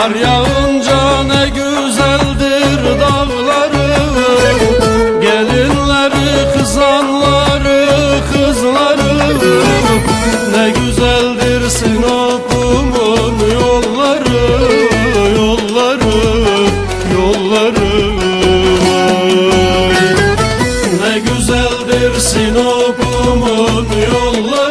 Kar yağınca ne güzeldir dağları. Gelinleri, kızanları, kızları. Ne güzeldir Sinop'umun yolları Yolları, yolları. Ne güzeldir Sinop'umun yolları.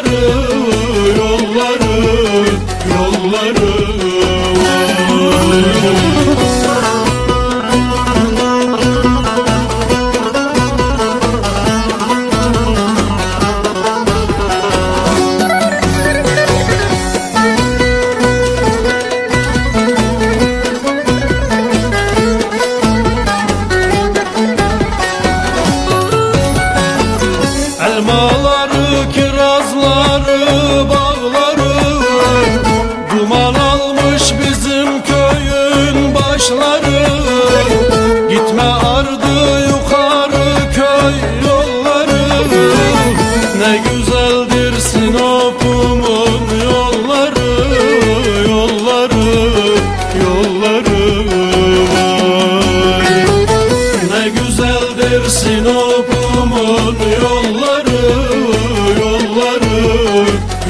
Elmaları, Sinop'umun yolları Yolları,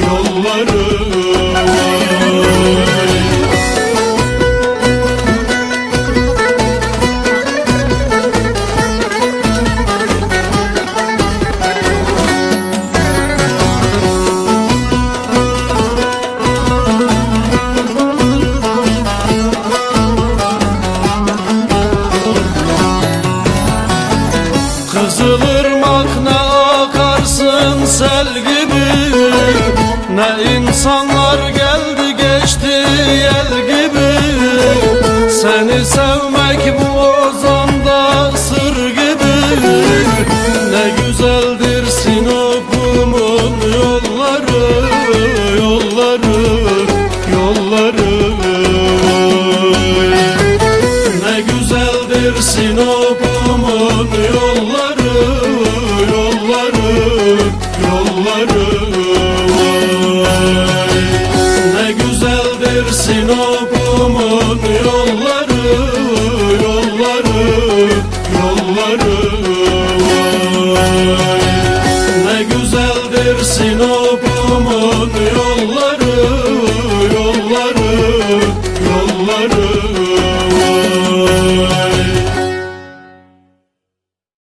yolları Kızılırmak ne akarsın sel gibi. Ne insanlar geldi geçti yel gibi. Seni sevmek bu ozanda sır gibi. Ne güzeldir Sinop'umun yolları Yolları, yolları. Ne güzeldir Sinop'umun yolları Ne güzeldir Sinop'umun yolları